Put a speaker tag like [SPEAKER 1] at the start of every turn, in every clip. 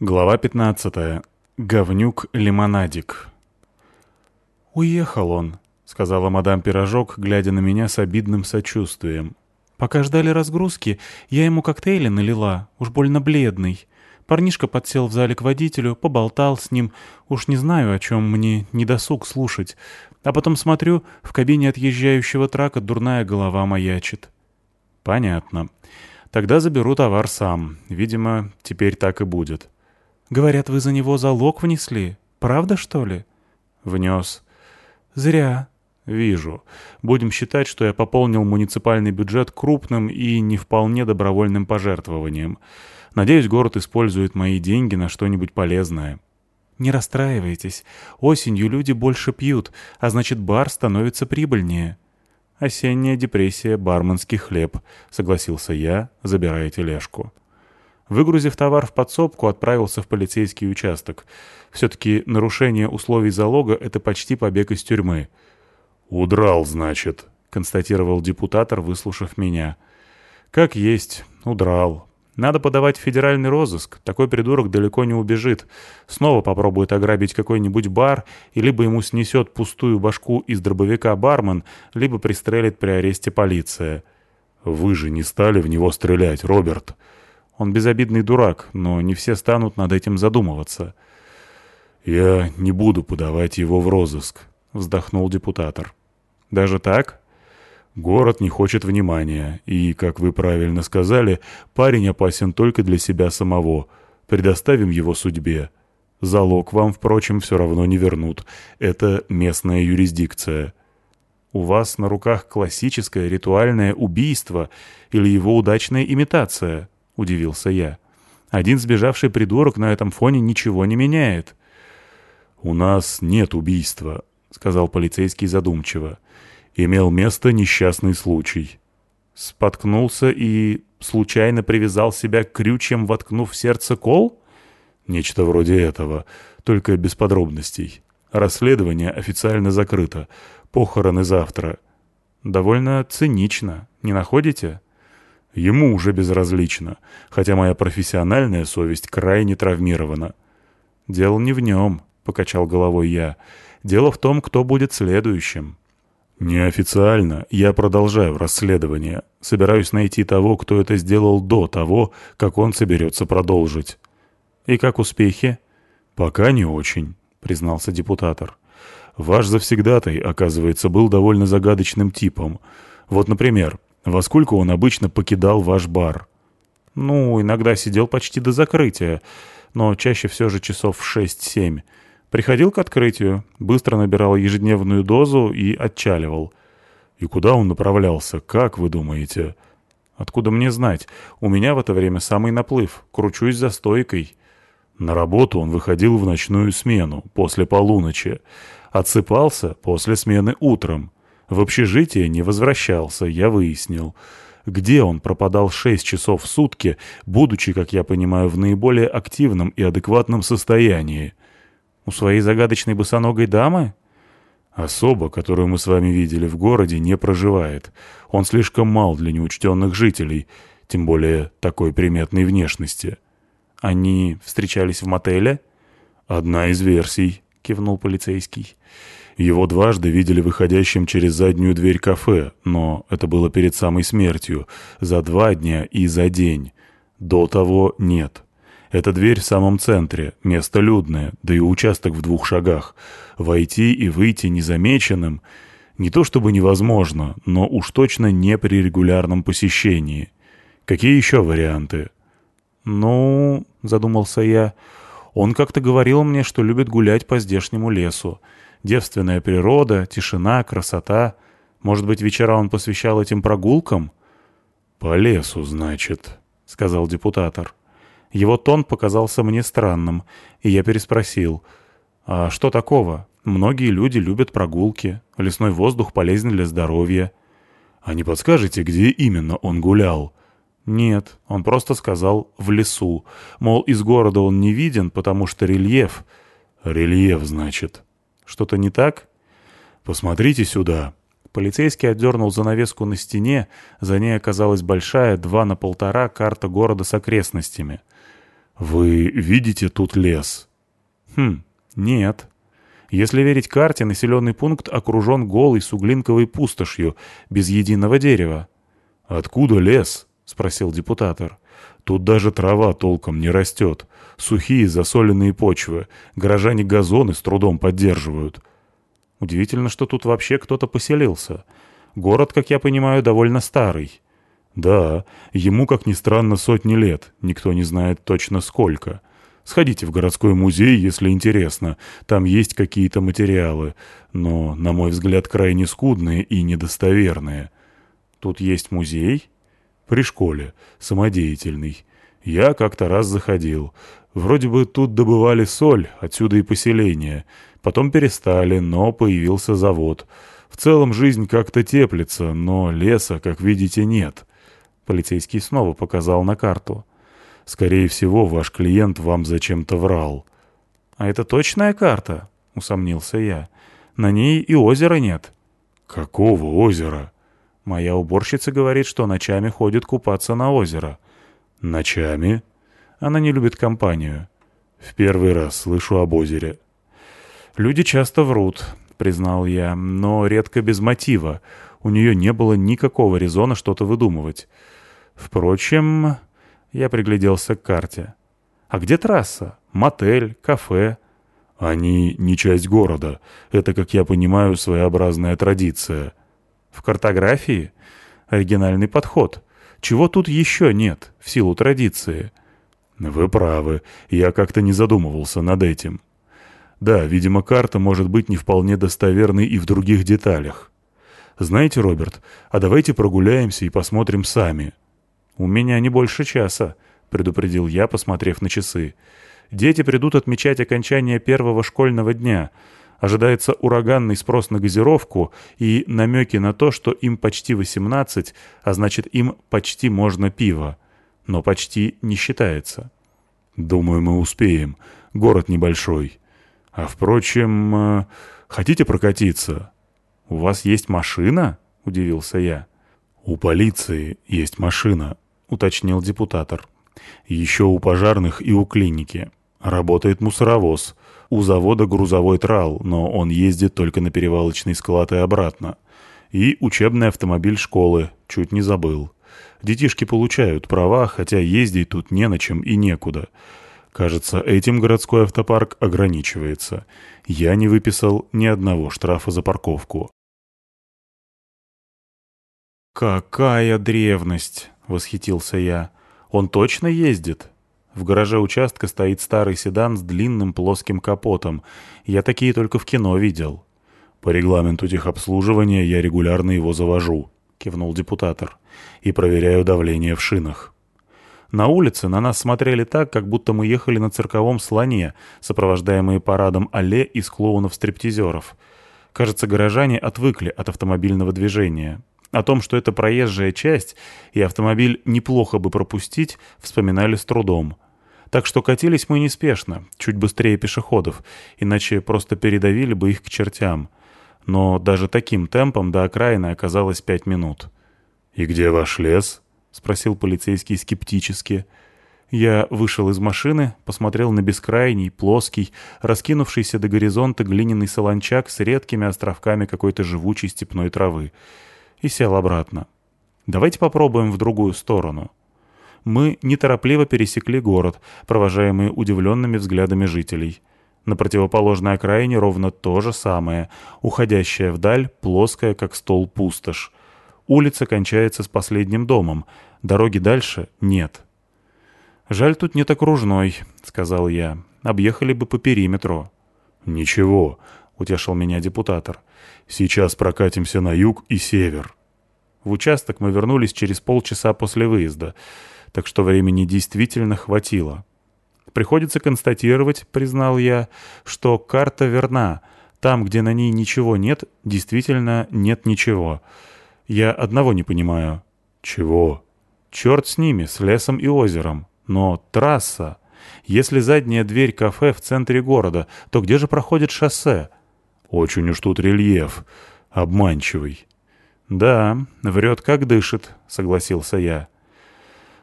[SPEAKER 1] Глава 15. Говнюк-лимонадик. «Уехал он», — сказала мадам Пирожок, глядя на меня с обидным сочувствием. «Пока ждали разгрузки, я ему коктейли налила, уж больно бледный. Парнишка подсел в зале к водителю, поболтал с ним, уж не знаю, о чем мне не досуг слушать. А потом смотрю, в кабине отъезжающего трака дурная голова маячит». «Понятно. Тогда заберу товар сам. Видимо, теперь так и будет». Говорят, вы за него залог внесли. Правда, что ли?» «Внес». «Зря». «Вижу. Будем считать, что я пополнил муниципальный бюджет крупным и не вполне добровольным пожертвованием. Надеюсь, город использует мои деньги на что-нибудь полезное». «Не расстраивайтесь. Осенью люди больше пьют, а значит, бар становится прибыльнее». «Осенняя депрессия, барменский хлеб», — согласился я, забирая тележку. Выгрузив товар в подсобку, отправился в полицейский участок. Все-таки нарушение условий залога — это почти побег из тюрьмы.
[SPEAKER 2] «Удрал, значит», — констатировал депутатор, выслушав меня. «Как есть, удрал. Надо подавать в федеральный розыск. Такой придурок далеко не убежит. Снова попробует ограбить какой-нибудь бар, и либо ему снесет пустую башку из дробовика бармен, либо пристрелит при аресте полиция». «Вы же не стали в него стрелять, Роберт»,
[SPEAKER 1] он безобидный дурак, но не все станут над этим задумываться.
[SPEAKER 2] «Я не буду подавать его в розыск», — вздохнул депутатор.
[SPEAKER 1] «Даже так?»
[SPEAKER 2] «Город не хочет внимания, и, как вы правильно сказали, парень опасен только для себя самого. Предоставим его судьбе. Залог вам, впрочем, все равно не вернут. Это местная юрисдикция».
[SPEAKER 1] «У вас на руках классическое ритуальное убийство или его удачная имитация?» — удивился я. «Один сбежавший придурок на этом фоне ничего не меняет».
[SPEAKER 2] «У нас нет убийства», — сказал полицейский задумчиво. «Имел место несчастный случай».
[SPEAKER 1] Споткнулся и случайно привязал себя к крючьям, воткнув в сердце кол?
[SPEAKER 2] Нечто вроде этого, только без подробностей. Расследование официально закрыто. Похороны завтра.
[SPEAKER 1] Довольно цинично, не находите?
[SPEAKER 2] Ему уже безразлично, хотя моя профессиональная совесть крайне травмирована.
[SPEAKER 1] «Дело не в нем», — покачал головой я. «Дело в том, кто будет следующим».
[SPEAKER 2] «Неофициально я продолжаю расследование. Собираюсь найти того, кто это сделал до того, как он соберется продолжить».
[SPEAKER 1] «И как успехи?»
[SPEAKER 2] «Пока не очень», — признался депутатор. «Ваш завсегдатай, оказывается, был довольно загадочным типом. Вот, например, во сколько он обычно покидал ваш бар?
[SPEAKER 1] Ну, иногда сидел почти до закрытия, но чаще все же часов в 6-7. Приходил к открытию, быстро набирал ежедневную дозу и отчаливал.
[SPEAKER 2] И куда он направлялся, как вы думаете?
[SPEAKER 1] Откуда мне знать? У меня в это время самый наплыв, кручусь за стойкой.
[SPEAKER 2] На работу он выходил в ночную смену, после полуночи. Отсыпался после смены утром. В общежитие не возвращался, я выяснил. Где он пропадал шесть часов в сутки, будучи, как я понимаю, в наиболее активном и адекватном состоянии?
[SPEAKER 1] У своей загадочной босоногой дамы?
[SPEAKER 2] Особа, которую мы с вами видели в городе, не проживает. Он слишком мал для неучтенных жителей, тем более такой приметной внешности.
[SPEAKER 1] Они встречались в мотеле?
[SPEAKER 2] Одна из версий, кивнул полицейский. Его дважды видели выходящим через заднюю дверь кафе, но это было перед самой смертью, за два дня и за день. До того нет. Эта дверь в самом центре, место людное, да и участок в двух шагах. Войти и выйти незамеченным не то чтобы невозможно, но уж точно не при регулярном посещении. Какие еще варианты?
[SPEAKER 1] «Ну...» — задумался я. «Он как-то говорил мне, что любит гулять по здешнему лесу девственная природа, тишина, красота. Может быть, вечера он посвящал этим прогулкам?
[SPEAKER 2] «По лесу, значит», — сказал депутатор.
[SPEAKER 1] Его тон показался мне странным, и я переспросил. «А что такого? Многие люди любят прогулки. Лесной воздух полезен для здоровья».
[SPEAKER 2] «А не подскажете, где именно он гулял?»
[SPEAKER 1] «Нет, он просто сказал «в лесу». Мол, из города он не виден, потому что рельеф».
[SPEAKER 2] «Рельеф, значит»,
[SPEAKER 1] что-то не так?
[SPEAKER 2] Посмотрите сюда.
[SPEAKER 1] Полицейский отдернул занавеску на стене, за ней оказалась большая, два на полтора, карта города с окрестностями.
[SPEAKER 2] «Вы видите тут лес?»
[SPEAKER 1] «Хм, нет. Если верить карте, населенный пункт окружен голой суглинковой пустошью, без единого дерева».
[SPEAKER 2] «Откуда лес?» — спросил депутатор. «Тут даже трава толком не растет. Сухие засоленные почвы. Горожане газоны с трудом поддерживают».
[SPEAKER 1] Удивительно, что тут вообще кто-то поселился. Город, как я понимаю, довольно старый.
[SPEAKER 2] Да, ему, как ни странно, сотни лет, никто не знает точно сколько. Сходите в городской музей, если интересно, там есть какие-то материалы, но, на мой взгляд, крайне скудные и недостоверные.
[SPEAKER 1] Тут есть музей?
[SPEAKER 2] При школе, самодеятельный. Я как-то раз заходил. Вроде бы тут добывали соль, отсюда и поселение. Потом перестали, но появился завод. В целом жизнь как-то теплится, но леса, как видите, нет.
[SPEAKER 1] Полицейский снова показал на карту.
[SPEAKER 2] «Скорее всего, ваш клиент вам зачем-то врал».
[SPEAKER 1] «А это точная карта?» — усомнился я. «На ней и озера нет».
[SPEAKER 2] «Какого озера?»
[SPEAKER 1] «Моя уборщица говорит, что ночами ходит купаться на озеро».
[SPEAKER 2] «Ночами?»
[SPEAKER 1] Она не любит компанию».
[SPEAKER 2] «В первый раз слышу об озере».
[SPEAKER 1] «Люди часто врут», — признал я, — «но редко без мотива. У нее не было никакого резона что-то выдумывать. Впрочем, я пригляделся к карте. А где трасса? Мотель, кафе?
[SPEAKER 2] Они не часть города. Это, как я понимаю, своеобразная традиция.
[SPEAKER 1] В картографии? Оригинальный подход. Чего тут еще нет, в силу традиции?
[SPEAKER 2] Вы правы. Я как-то не задумывался над этим. Да, видимо, карта может быть не вполне достоверной и в других деталях. Знаете, Роберт, а давайте прогуляемся и посмотрим сами.
[SPEAKER 1] «У меня не больше часа», — предупредил я, посмотрев на часы. «Дети придут отмечать окончание первого школьного дня. Ожидается ураганный спрос на газировку и намеки на то, что им почти 18, а значит, им почти можно пиво. Но почти не считается».
[SPEAKER 2] «Думаю, мы успеем. Город небольшой. А, впрочем, э, хотите прокатиться?»
[SPEAKER 1] «У вас есть машина?» — удивился я.
[SPEAKER 2] «У полиции есть машина», — уточнил депутатор. «Еще у пожарных и у клиники. Работает мусоровоз. У завода грузовой трал, но он ездит только на перевалочный склад и обратно. И учебный автомобиль школы, чуть не забыл. Детишки получают права, хотя ездить тут не на чем и некуда. Кажется, этим городской автопарк ограничивается. Я не выписал ни одного штрафа за парковку.
[SPEAKER 1] «Какая древность!» — восхитился я. «Он точно ездит?» В гараже участка стоит старый седан с длинным плоским капотом. Я такие только в кино видел.
[SPEAKER 2] «По регламенту техобслуживания я регулярно его завожу», — кивнул депутатор, «и проверяю давление в шинах».
[SPEAKER 1] На улице на нас смотрели так, как будто мы ехали на цирковом слоне, сопровождаемые парадом алле из клоунов-стриптизеров. Кажется, горожане отвыкли от автомобильного движения. О том, что это проезжая часть, и автомобиль неплохо бы пропустить, вспоминали с трудом. Так что катились мы неспешно, чуть быстрее пешеходов, иначе просто передавили бы их к чертям. Но даже таким темпом до окраины оказалось пять минут.
[SPEAKER 2] «И где ваш лес?» — спросил полицейский скептически.
[SPEAKER 1] Я вышел из машины, посмотрел на бескрайний, плоский, раскинувшийся до горизонта глиняный солончак с редкими островками какой-то живучей степной травы — и сел обратно. Давайте попробуем в другую сторону. Мы неторопливо пересекли город, провожаемые удивленными взглядами жителей. На противоположной окраине ровно то же самое, уходящая вдаль, плоская, как стол пустошь. Улица кончается с последним домом, дороги дальше нет. «Жаль, тут нет окружной», — сказал я. «Объехали бы по периметру».
[SPEAKER 2] «Ничего», — утешил меня депутатор. Сейчас прокатимся на юг и север.
[SPEAKER 1] В участок мы вернулись через полчаса после выезда, так что времени действительно хватило. Приходится констатировать, признал я, что карта верна. Там, где на ней ничего нет, действительно нет ничего. Я одного не понимаю.
[SPEAKER 2] Чего?
[SPEAKER 1] Черт с ними, с лесом и озером. Но трасса... Если задняя дверь кафе в центре города, то где же проходит шоссе?
[SPEAKER 2] Очень уж тут рельеф. Обманчивый.
[SPEAKER 1] «Да, врет как дышит», — согласился я.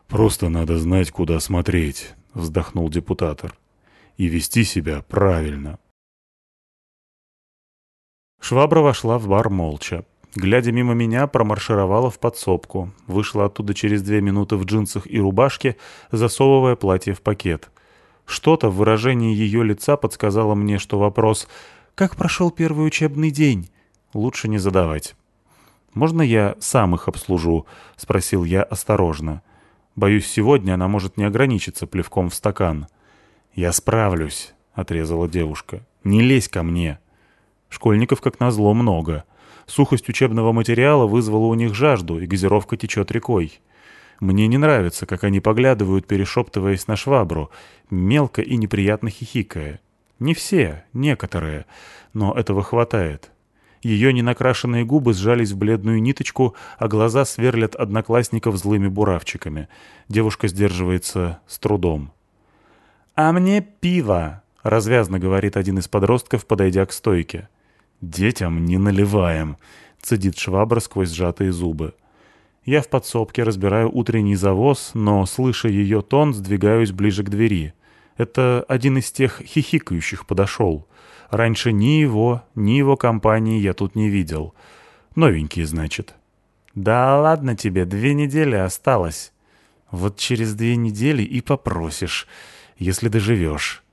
[SPEAKER 2] «Просто надо знать, куда смотреть. вздохнул депутатор. «И вести себя правильно».
[SPEAKER 1] Швабра вошла в бар молча. Глядя мимо меня, промаршировала в подсобку. Вышла оттуда через две минуты в джинсах и рубашке, засовывая платье в пакет. Что-то в выражении ее лица подсказало мне, что вопрос «Как прошел первый учебный день?» лучше не задавать. «Можно я сам их обслужу?» — спросил я осторожно. Боюсь, сегодня она может не ограничиться плевком в стакан. «Я справлюсь», — отрезала девушка. «Не лезь ко мне». Школьников, как назло, много. Сухость учебного материала вызвала у них жажду, и газировка течет рекой. Мне не нравится, как они поглядывают, перешептываясь на швабру, мелко и неприятно хихикая. Не все, некоторые, но этого хватает. Ее ненакрашенные губы сжались в бледную ниточку, а глаза сверлят одноклассников злыми буравчиками. Девушка сдерживается с трудом. «А мне пиво!» — развязно говорит один из подростков, подойдя к стойке. «Детям не наливаем!» — цедит швабра сквозь сжатые зубы. Я в подсобке разбираю утренний завоз, но, слыша ее тон, сдвигаюсь ближе к двери. Это один из тех хихикающих подошел. Раньше ни его, ни его компании я тут не видел. Новенькие, значит. Да ладно тебе, две недели осталось. Вот через две недели и попросишь, если доживешь.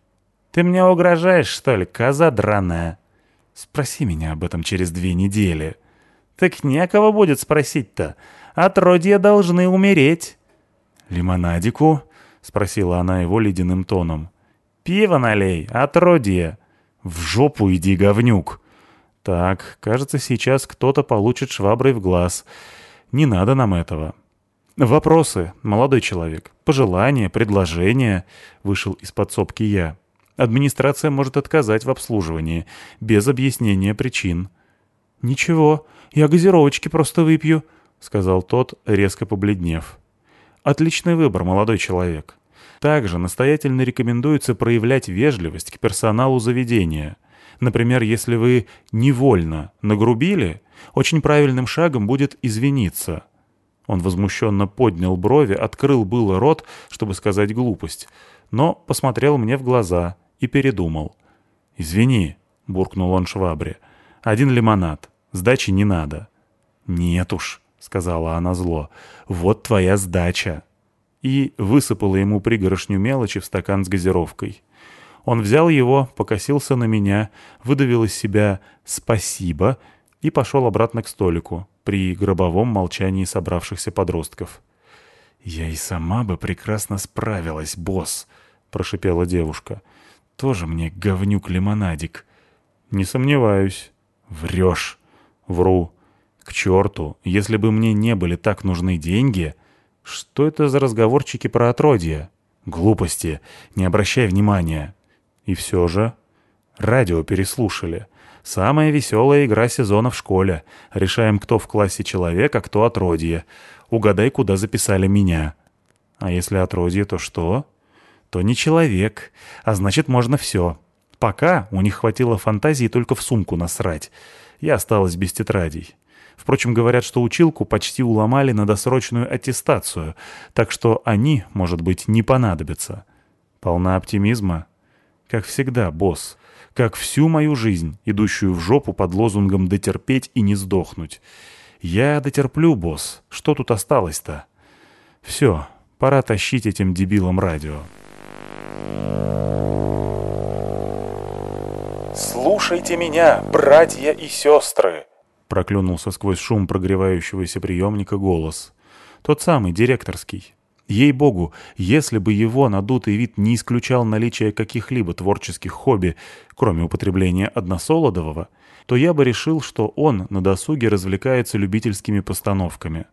[SPEAKER 1] Ты мне угрожаешь, что ли, коза драная? Спроси меня об этом через две недели. Так некого будет спросить-то. Отродья должны умереть. «Лимонадику?» — спросила она его ледяным тоном. «Пиво налей, отродье!» «В жопу иди, говнюк!» «Так, кажется, сейчас кто-то получит шваброй в глаз. Не надо нам этого». «Вопросы, молодой человек. Пожелания, предложения?» — вышел из подсобки я. «Администрация может отказать в обслуживании, без объяснения причин». «Ничего, я газировочки просто выпью», — сказал тот, резко побледнев. «Отличный выбор, молодой человек. Также настоятельно рекомендуется проявлять вежливость к персоналу заведения. Например, если вы невольно нагрубили, очень правильным шагом будет извиниться. Он возмущенно поднял брови, открыл было рот, чтобы сказать глупость, но посмотрел мне в глаза и передумал. «Извини», — буркнул он швабре, — «один лимонад, сдачи не надо». «Нет уж», — сказала она зло, — «вот твоя сдача» и высыпала ему пригорошню мелочи в стакан с газировкой. Он взял его, покосился на меня, выдавил из себя «спасибо» и пошел обратно к столику при гробовом молчании собравшихся подростков. «Я и сама бы прекрасно справилась, босс», — прошипела девушка. «Тоже мне говнюк-лимонадик». «Не сомневаюсь». «Врешь». «Вру». «К черту, если бы мне не были так нужны деньги...» Что это за разговорчики про отродье? Глупости, не обращай внимания. И все же... Радио переслушали. Самая веселая игра сезона в школе. Решаем, кто в классе человек, а кто отродье. Угадай, куда записали меня. А если отродье, то что? То не человек. А значит, можно все. Пока у них хватило фантазии только в сумку насрать. Я осталась без тетрадей. Впрочем, говорят, что училку почти уломали на досрочную аттестацию, так что они, может быть, не понадобятся. Полна оптимизма? Как всегда, босс. Как всю мою жизнь, идущую в жопу под лозунгом «дотерпеть и не сдохнуть». Я дотерплю, босс. Что тут осталось-то? Все, пора тащить этим дебилам радио.
[SPEAKER 3] «Слушайте меня, братья и сестры!»
[SPEAKER 1] Проклюнулся сквозь шум прогревающегося приемника голос. Тот самый, директорский. Ей-богу, если бы его надутый вид не исключал наличие каких-либо творческих хобби, кроме употребления односолодового, то я бы решил, что он на досуге развлекается любительскими постановками.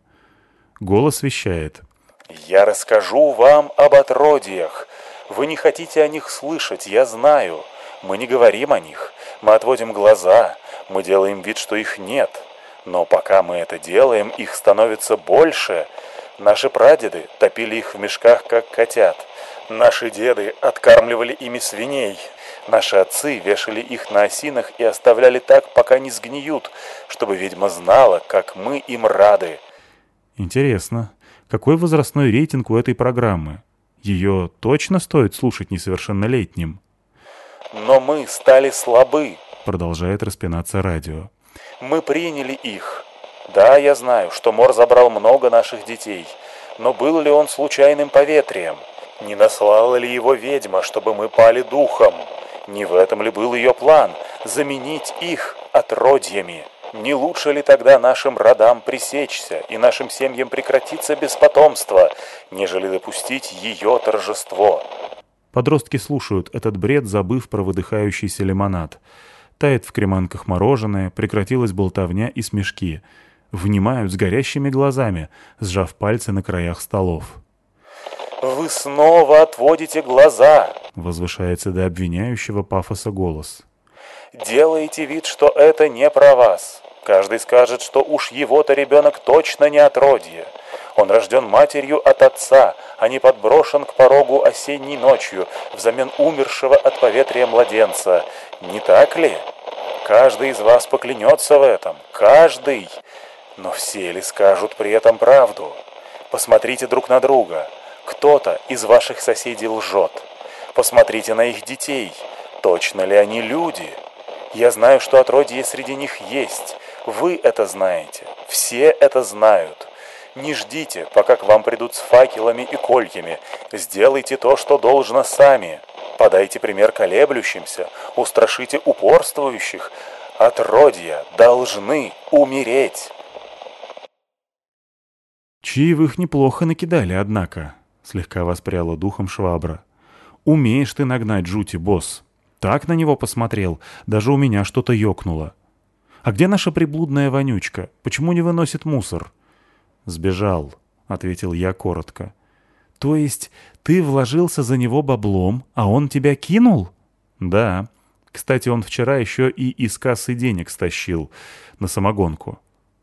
[SPEAKER 1] Голос вещает.
[SPEAKER 3] «Я расскажу вам об отродьях. Вы не хотите о них слышать, я знаю. Мы не говорим о них. Мы отводим глаза. Мы делаем вид, что их нет. Но пока мы это делаем, их становится больше. Наши прадеды топили их в мешках, как котят. Наши деды откармливали ими свиней. Наши отцы вешали их на осинах и оставляли так, пока не сгниют, чтобы ведьма знала, как мы им рады.
[SPEAKER 1] Интересно, какой возрастной рейтинг у этой программы? Ее точно стоит слушать несовершеннолетним?
[SPEAKER 3] «Но мы стали слабы», —
[SPEAKER 1] продолжает распинаться радио.
[SPEAKER 3] «Мы приняли их. Да, я знаю, что Мор забрал много наших детей, но был ли он случайным поветрием? Не наслала ли его ведьма, чтобы мы пали духом? Не в этом ли был ее план — заменить их отродьями?» Не лучше ли тогда нашим родам пресечься и нашим семьям прекратиться без потомства, нежели допустить ее торжество?
[SPEAKER 1] Подростки слушают этот бред, забыв про выдыхающийся лимонад. Тает в креманках мороженое, прекратилась болтовня и смешки. Внимают с горящими глазами, сжав пальцы на краях столов.
[SPEAKER 3] «Вы снова отводите глаза!»
[SPEAKER 1] — возвышается до обвиняющего пафоса голос.
[SPEAKER 3] Делаете вид, что это не про вас. Каждый скажет, что уж его-то ребенок точно не отродье. Он рожден матерью от отца, а не подброшен к порогу осенней ночью взамен умершего от поветрия младенца. Не так ли? Каждый из вас поклянется в этом. Каждый. Но все ли скажут при этом правду? Посмотрите друг на друга. Кто-то из ваших соседей лжет. Посмотрите на их детей. Точно ли они люди? Я знаю, что отродье среди них есть. Вы это знаете. Все это знают. Не ждите, пока к вам придут с факелами и кольями. Сделайте то, что должно сами. Подайте пример колеблющимся, устрашите упорствующих. Отродья должны умереть.
[SPEAKER 1] Чаевых неплохо накидали, однако, слегка воспряла духом швабра. Умеешь ты нагнать жути, босс. Так на него посмотрел, даже у меня что-то ёкнуло. «А где наша приблудная вонючка? Почему не выносит мусор?» «Сбежал», — ответил я коротко. «То есть ты вложился за него баблом, а он тебя кинул?» «Да. Кстати, он вчера еще и из кассы денег стащил на самогонку».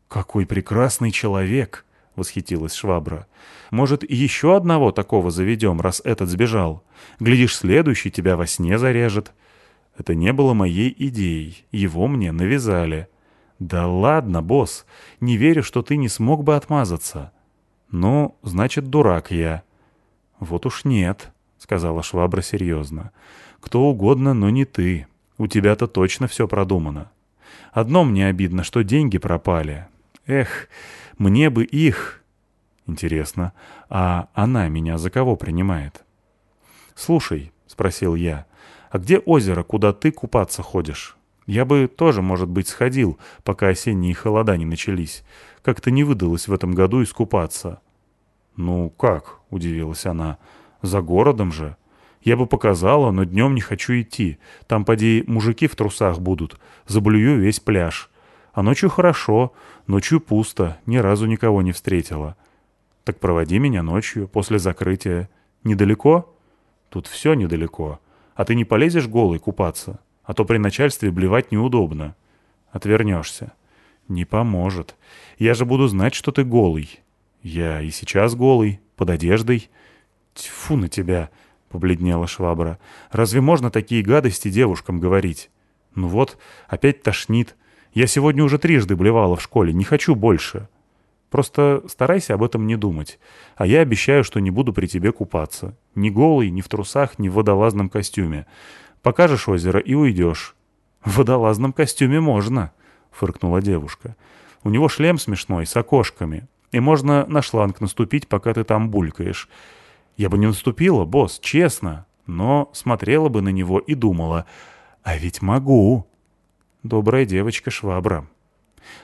[SPEAKER 1] «Какой прекрасный человек!» — восхитилась Швабра. «Может, еще одного такого заведем, раз этот сбежал? Глядишь, следующий тебя во сне зарежет». Это не было моей идеей, его мне навязали. Да ладно, босс, не верю, что ты не смог бы отмазаться. Ну, значит, дурак я. Вот уж нет, сказала швабра серьезно. Кто угодно, но не ты. У тебя-то точно все продумано. Одно мне обидно, что деньги пропали. Эх, мне бы их... Интересно, а она меня за кого принимает? «Слушай», — спросил я, а где озеро, куда ты купаться ходишь? Я бы тоже, может быть, сходил, пока осенние холода не начались. Как-то не выдалось в этом году искупаться». «Ну как?» — удивилась она. «За городом же. Я бы показала, но днем не хочу идти. Там, поди, мужики в трусах будут. Заблюю весь пляж. А ночью хорошо, ночью пусто, ни разу никого не встретила. Так проводи меня ночью, после закрытия. Недалеко? Тут все недалеко. А ты не полезешь голый купаться? А то при начальстве блевать неудобно. Отвернешься. Не поможет. Я же буду знать, что ты голый. Я и сейчас голый, под одеждой. Тьфу на тебя, — побледнела швабра. Разве можно такие гадости девушкам говорить? Ну вот, опять тошнит. Я сегодня уже трижды блевала в школе, не хочу больше. Просто старайся об этом не думать. А я обещаю, что не буду при тебе купаться. Ни голый, ни в трусах, ни в водолазном костюме. Покажешь озеро и уйдешь». «В водолазном костюме можно», — фыркнула девушка. «У него шлем смешной, с окошками. И можно на шланг наступить, пока ты там булькаешь. Я бы не наступила, босс, честно. Но смотрела бы на него и думала, а ведь могу». Добрая девочка Швабра.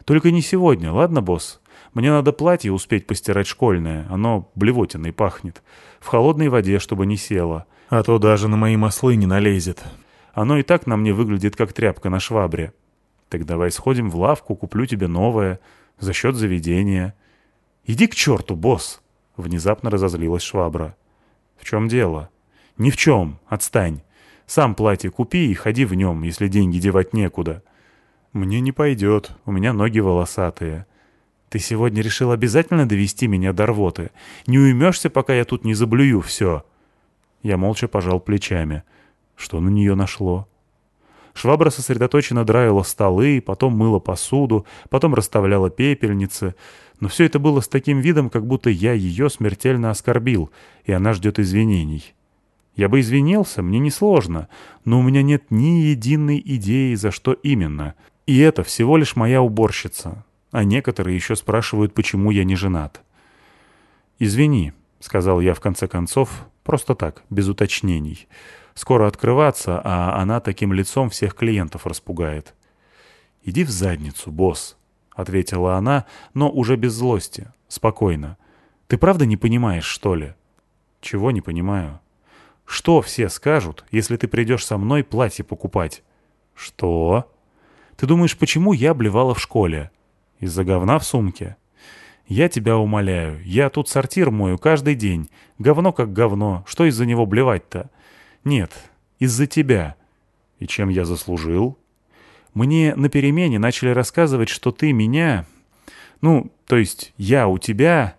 [SPEAKER 1] «Только не сегодня, ладно, босс?» Мне надо платье успеть постирать школьное, оно блевотиной пахнет. В холодной воде, чтобы не село. А то даже на мои маслы не налезет. Оно и так на мне выглядит, как тряпка на швабре. Так давай сходим в лавку, куплю тебе новое. За счет заведения. Иди к черту, босс! Внезапно разозлилась швабра. В чем дело? Ни в чем, отстань. Сам платье купи и ходи в нем, если деньги девать некуда. Мне не пойдет, у меня ноги волосатые. Ты сегодня решил обязательно довести меня до рвоты? Не уймешься, пока я тут не заблюю все?» Я молча пожал плечами. Что на нее нашло? Швабра сосредоточенно драила столы, потом мыла посуду, потом расставляла пепельницы. Но все это было с таким видом, как будто я ее смертельно оскорбил, и она ждет извинений. Я бы извинился, мне несложно, но у меня нет ни единой идеи, за что именно. И это всего лишь моя уборщица. А некоторые еще спрашивают, почему я не женат. «Извини», — сказал я в конце концов, просто так, без уточнений. «Скоро открываться, а она таким лицом всех клиентов распугает». «Иди в задницу, босс», — ответила она, но уже без злости, спокойно. «Ты правда не понимаешь, что ли?» «Чего не понимаю?» Что все скажут, если ты придешь со мной платье покупать? Что? Ты думаешь, почему я обливала в школе? Из-за говна в сумке? Я тебя умоляю, я тут сортир мою каждый день. Говно как говно, что из-за него блевать-то? Нет, из-за тебя. И чем я заслужил? Мне на перемене начали рассказывать, что ты меня... Ну, то есть я у тебя...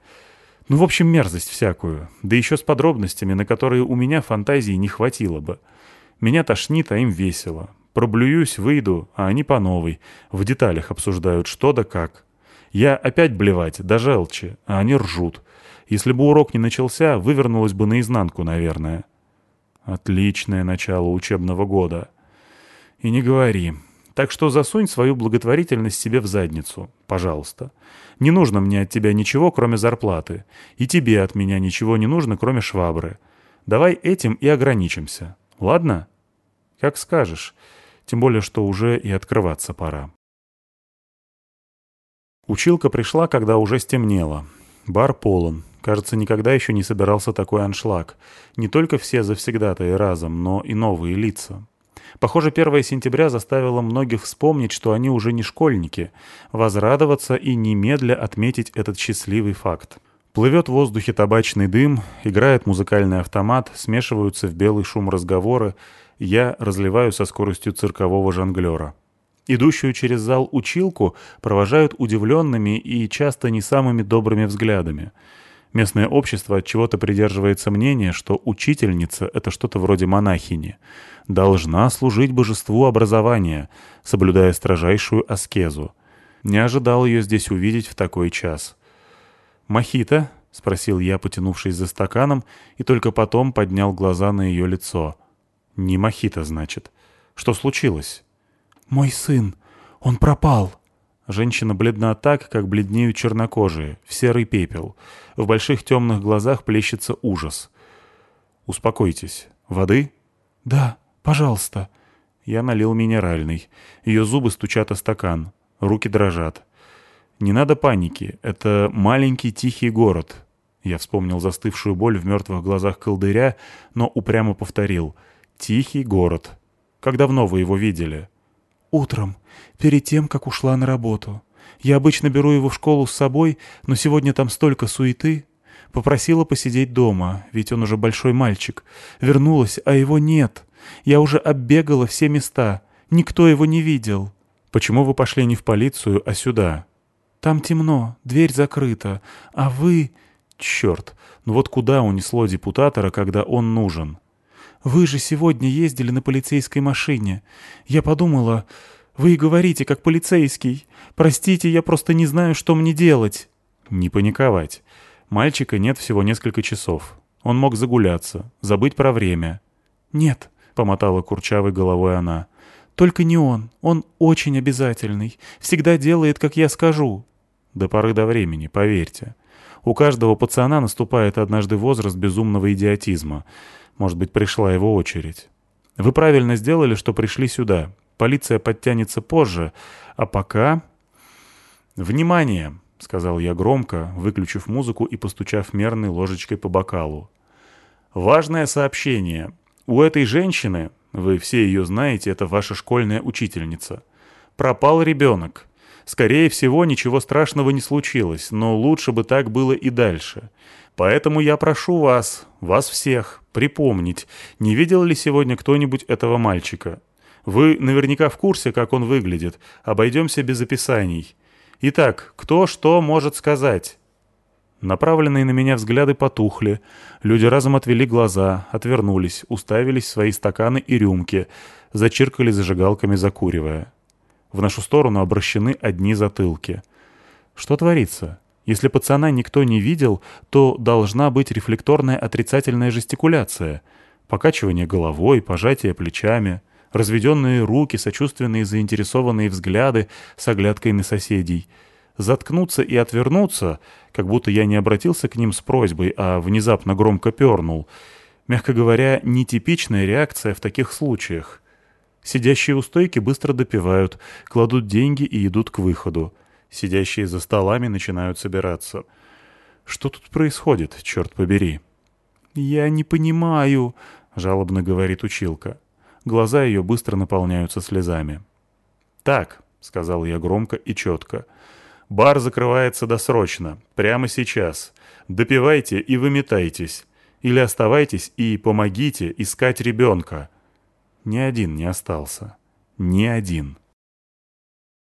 [SPEAKER 1] Ну, в общем, мерзость всякую. Да еще с подробностями, на которые у меня фантазии не хватило бы. Меня тошнит, а им весело. Проблююсь, выйду, а они по новой. В деталях обсуждают, что да как. Я опять блевать, да желчи, а они ржут. Если бы урок не начался, вывернулось бы наизнанку, наверное. Отличное начало учебного года. И не говори. Так что засунь свою благотворительность себе в задницу, пожалуйста. Не нужно мне от тебя ничего, кроме зарплаты. И тебе от меня ничего не нужно, кроме швабры. Давай этим и ограничимся. Ладно? Как скажешь. Тем более, что уже и открываться пора. Училка пришла, когда уже стемнело. Бар полон. Кажется, никогда еще не собирался такой аншлаг. Не только все завсегдатые разом, но и новые лица. Похоже, 1 сентября заставило многих вспомнить, что они уже не школьники, возрадоваться и немедля отметить этот счастливый факт. Плывет в воздухе табачный дым, играет музыкальный автомат, смешиваются в белый шум разговоры, я разливаю со скоростью циркового жонглера. Идущую через зал училку провожают удивленными и часто не самыми добрыми взглядами — Местное общество от чего-то придерживается мнения, что учительница — это что-то вроде монахини. Должна служить божеству образования, соблюдая строжайшую аскезу. Не ожидал ее здесь увидеть в такой час. «Мохито?» — спросил я, потянувшись за стаканом, и только потом поднял глаза на ее лицо. «Не мохито, значит. Что случилось?» «Мой сын. Он пропал», Женщина бледна так, как бледнеют чернокожие, в серый пепел. В больших темных глазах плещется ужас. «Успокойтесь. Воды?» «Да, пожалуйста». Я налил минеральный. Ее зубы стучат о стакан. Руки дрожат. «Не надо паники. Это маленький тихий город». Я вспомнил застывшую боль в мертвых глазах колдыря, но упрямо повторил. «Тихий город». «Как давно вы его видели?» «Утром, перед тем, как ушла на работу. Я обычно беру его в школу с собой, но сегодня там столько суеты. Попросила посидеть дома, ведь он уже большой мальчик. Вернулась, а его нет. Я уже оббегала все места. Никто его не видел». «Почему вы пошли не в полицию, а сюда?» «Там темно, дверь закрыта, а вы...» «Черт, ну вот куда унесло депутатора, когда он нужен?» «Вы же сегодня ездили на полицейской машине. Я подумала, вы и говорите, как полицейский. Простите, я просто не знаю, что мне делать». «Не паниковать. Мальчика нет всего несколько часов. Он мог загуляться, забыть про время». «Нет», — помотала курчавой головой она. «Только не он. Он очень обязательный. Всегда делает, как я скажу». «До поры до времени, поверьте. У каждого пацана наступает однажды возраст безумного идиотизма. Может быть, пришла его очередь. Вы правильно сделали, что пришли сюда. Полиция подтянется позже. А пока... «Внимание!» — сказал я громко, выключив музыку и постучав мерной ложечкой по бокалу. «Важное сообщение. У этой женщины, вы все ее знаете, это ваша школьная учительница, пропал ребенок. Скорее всего, ничего страшного не случилось, но лучше бы так было и дальше. Поэтому я прошу вас, вас всех, припомнить, не видел ли сегодня кто-нибудь этого мальчика. Вы наверняка в курсе, как он выглядит. Обойдемся без описаний. Итак, кто что может сказать?» Направленные на меня взгляды потухли. Люди разом отвели глаза, отвернулись, уставились в свои стаканы и рюмки, зачиркали зажигалками, закуривая. В нашу сторону обращены одни затылки. Что творится? Если пацана никто не видел, то должна быть рефлекторная отрицательная жестикуляция. Покачивание головой, пожатие плечами, разведенные руки, сочувственные заинтересованные взгляды с оглядкой на соседей. Заткнуться и отвернуться, как будто я не обратился к ним с просьбой, а внезапно громко пернул. Мягко говоря, нетипичная реакция в таких случаях. Сидящие у стойки быстро допивают, кладут деньги и идут к выходу. Сидящие за столами начинают собираться. Что тут происходит, черт побери? «Я не понимаю», — жалобно говорит училка. Глаза ее быстро наполняются слезами. «Так», — сказал я громко и четко, — «бар закрывается досрочно, прямо сейчас. Допивайте и выметайтесь. Или оставайтесь и помогите искать ребенка». Ни один не остался. Ни один.